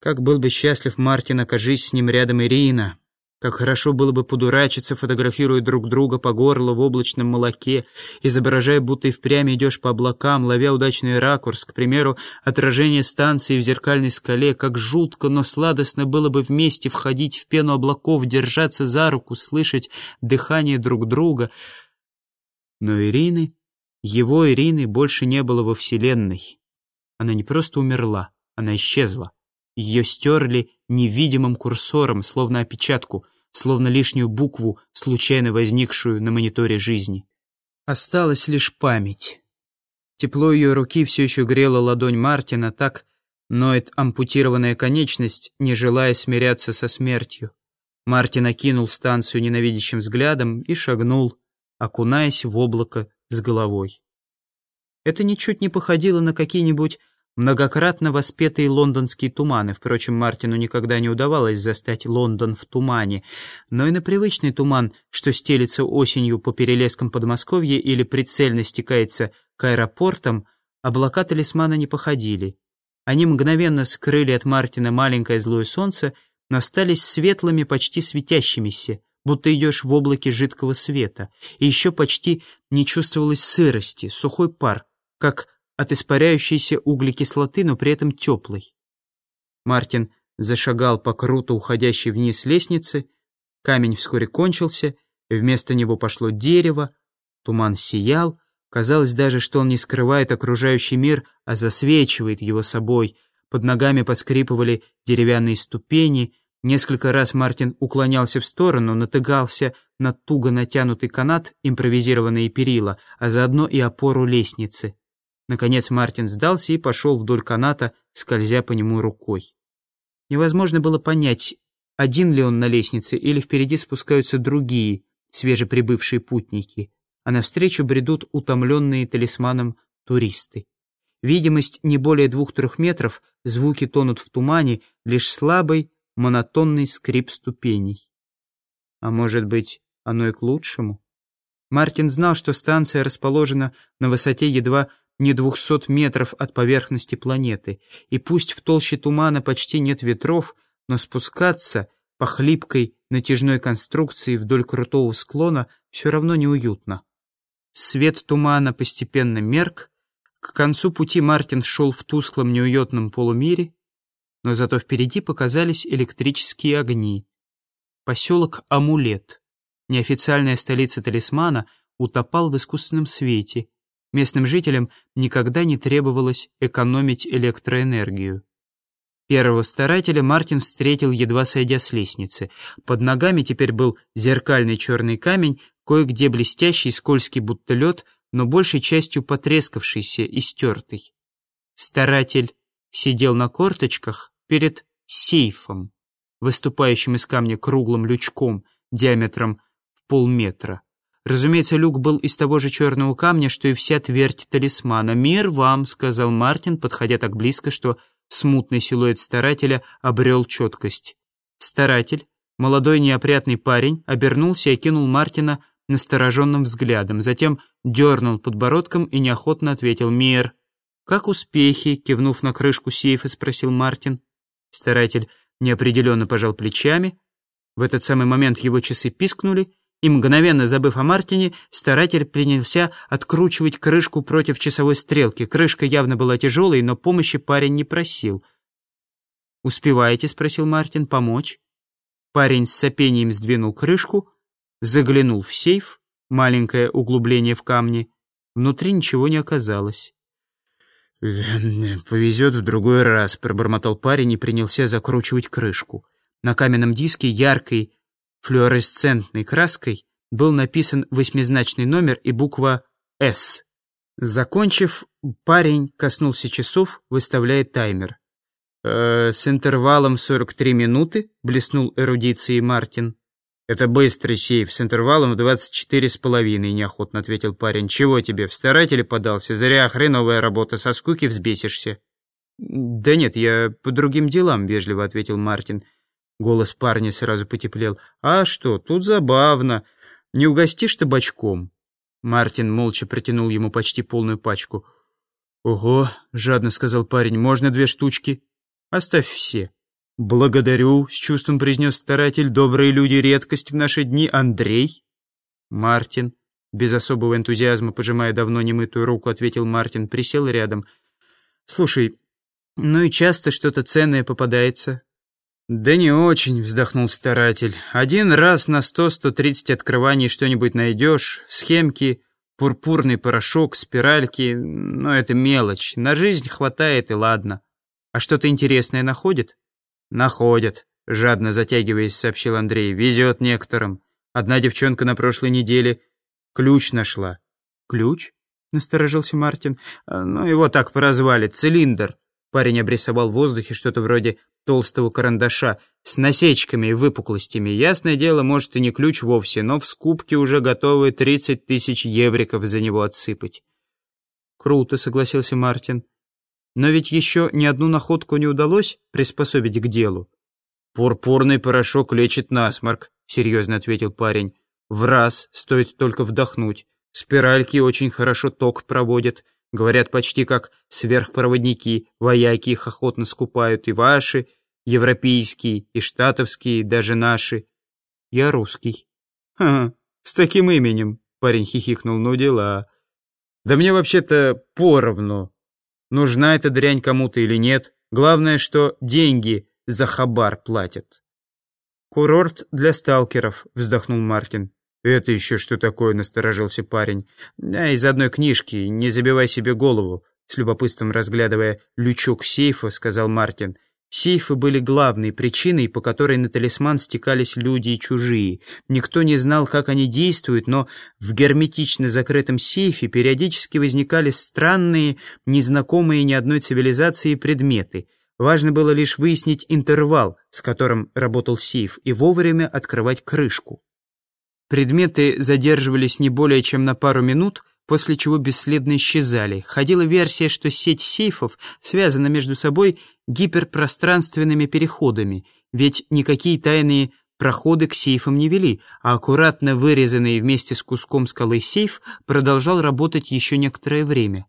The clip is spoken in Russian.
Как был бы счастлив Мартин, окажись с ним рядом Ирина. Как хорошо было бы подурачиться, фотографируя друг друга по горло в облачном молоке, изображая, будто и впрямь идешь по облакам, ловя удачный ракурс, к примеру, отражение станции в зеркальной скале. Как жутко, но сладостно было бы вместе входить в пену облаков, держаться за руку, слышать дыхание друг друга. Но Ирины, его Ирины, больше не было во Вселенной. Она не просто умерла, она исчезла. Ее стерли невидимым курсором, словно опечатку, словно лишнюю букву, случайно возникшую на мониторе жизни. Осталась лишь память. Тепло ее руки все еще грело ладонь Мартина, так ноет ампутированная конечность, не желая смиряться со смертью. Мартин окинул станцию ненавидящим взглядом и шагнул, окунаясь в облако с головой. Это ничуть не походило на какие-нибудь Многократно воспетые лондонские туманы, впрочем, Мартину никогда не удавалось застать Лондон в тумане, но и на привычный туман, что стелится осенью по перелескам Подмосковья или прицельно стекается к аэропортам, облака талисмана не походили. Они мгновенно скрыли от Мартина маленькое злое солнце, но остались светлыми, почти светящимися, будто идешь в облаке жидкого света, и еще почти не чувствовалось сырости, сухой пар, как от испаряющейся углекислоты, но при этом теплой. Мартин зашагал по круто уходящей вниз лестнице, камень вскоре кончился, вместо него пошло дерево, туман сиял, казалось даже, что он не скрывает окружающий мир, а засвечивает его собой, под ногами поскрипывали деревянные ступени, несколько раз Мартин уклонялся в сторону, натыгался на туго натянутый канат, импровизированные перила, а заодно и опору лестницы. Наконец Мартин сдался и пошел вдоль каната, скользя по нему рукой. Невозможно было понять, один ли он на лестнице или впереди спускаются другие, свежеприбывшие путники, а навстречу бредут утомленные талисманом туристы. Видимость не более двух-трех метров, звуки тонут в тумане, лишь слабый, монотонный скрип ступеней. А может быть, оно и к лучшему? Мартин знал, что станция расположена на высоте едва не двухсот метров от поверхности планеты, и пусть в толще тумана почти нет ветров, но спускаться по хлипкой натяжной конструкции вдоль крутого склона все равно неуютно. Свет тумана постепенно мерк, к концу пути Мартин шел в тусклом неуютном полумире, но зато впереди показались электрические огни. Поселок Амулет, неофициальная столица талисмана, утопал в искусственном свете — Местным жителям никогда не требовалось экономить электроэнергию. Первого старателя Мартин встретил, едва сойдя с лестницы. Под ногами теперь был зеркальный черный камень, кое-где блестящий, скользкий будто лед, но большей частью потрескавшийся и стертый. Старатель сидел на корточках перед сейфом, выступающим из камня круглым лючком диаметром в полметра. Разумеется, люк был из того же черного камня, что и вся твердь талисмана. «Мир вам», — сказал Мартин, подходя так близко, что смутный силуэт старателя обрел четкость. Старатель, молодой неопрятный парень, обернулся и окинул Мартина настороженным взглядом, затем дернул подбородком и неохотно ответил «Мир». «Как успехи?» — кивнув на крышку сейфа, спросил Мартин. Старатель неопределенно пожал плечами. В этот самый момент его часы пискнули, и, мгновенно забыв о Мартине, старатель принялся откручивать крышку против часовой стрелки. Крышка явно была тяжелой, но помощи парень не просил. «Успеваете?» — спросил Мартин. «Помочь?» Парень с сопением сдвинул крышку, заглянул в сейф, маленькое углубление в камне. Внутри ничего не оказалось. «Повезет в другой раз», — пробормотал парень и принялся закручивать крышку. На каменном диске яркой флуоресцентной краской был написан восьмизначный номер и буква «С». Закончив, парень коснулся часов, выставляя таймер. «Э, «С интервалом 43 минуты», — блеснул эрудицией Мартин. «Это быстрый сейф с интервалом в 24 с половиной», — неохотно ответил парень. «Чего тебе, в старатели подался? Зря хреновая работа, со скуки взбесишься». «Да нет, я по другим делам», — вежливо ответил Мартин. Голос парня сразу потеплел. «А что, тут забавно. Не угостишь табачком?» Мартин молча протянул ему почти полную пачку. «Ого», — жадно сказал парень, — «можно две штучки?» «Оставь все». «Благодарю», — с чувством произнес старатель. «Добрые люди — редкость в наши дни. Андрей?» «Мартин», без особого энтузиазма, пожимая давно немытую руку, ответил Мартин, присел рядом. «Слушай, ну и часто что-то ценное попадается?» «Да не очень», — вздохнул старатель. «Один раз на сто-сто тридцать открываний что-нибудь найдешь, схемки, пурпурный порошок, спиральки, но это мелочь. На жизнь хватает и ладно. А что-то интересное находит?» «Находят», — жадно затягиваясь, сообщил Андрей. «Везет некоторым. Одна девчонка на прошлой неделе ключ нашла». «Ключ?» — насторожился Мартин. «А, «Ну, его так прозвали. Цилиндр». Парень обрисовал в воздухе что-то вроде толстого карандаша с насечками и выпуклостями. Ясное дело, может, и не ключ вовсе, но в скупке уже готовы 30 тысяч евриков за него отсыпать. «Круто», — согласился Мартин. Но ведь еще ни одну находку не удалось приспособить к делу. «Пурпурный порошок лечит насморк», — серьезно ответил парень. «В раз, стоит только вдохнуть. Спиральки очень хорошо ток проводят. Говорят, почти как сверхпроводники. Вояки их охотно скупают. И ваши, европейские, и штатовские, даже наши. Я русский». «Ха, с таким именем», — парень хихикнул. «Ну дела». «Да мне вообще-то поровну нужна эта дрянь кому-то или нет. Главное, что деньги за хабар платят. «Курорт для сталкеров», — вздохнул Мартин. «Это еще что такое?» — насторожился парень. «Да, из одной книжки, не забивай себе голову», — с любопытством разглядывая лючок сейфа, сказал Мартин. Сейфы были главной причиной, по которой на талисман стекались люди и чужие. Никто не знал, как они действуют, но в герметично закрытом сейфе периодически возникали странные, незнакомые ни одной цивилизации предметы. Важно было лишь выяснить интервал, с которым работал сейф, и вовремя открывать крышку. Предметы задерживались не более чем на пару минут, после чего бесследно исчезали. Ходила версия, что сеть сейфов связана между собой гиперпространственными переходами, ведь никакие тайные проходы к сейфам не вели, а аккуратно вырезанный вместе с куском скалы сейф продолжал работать еще некоторое время.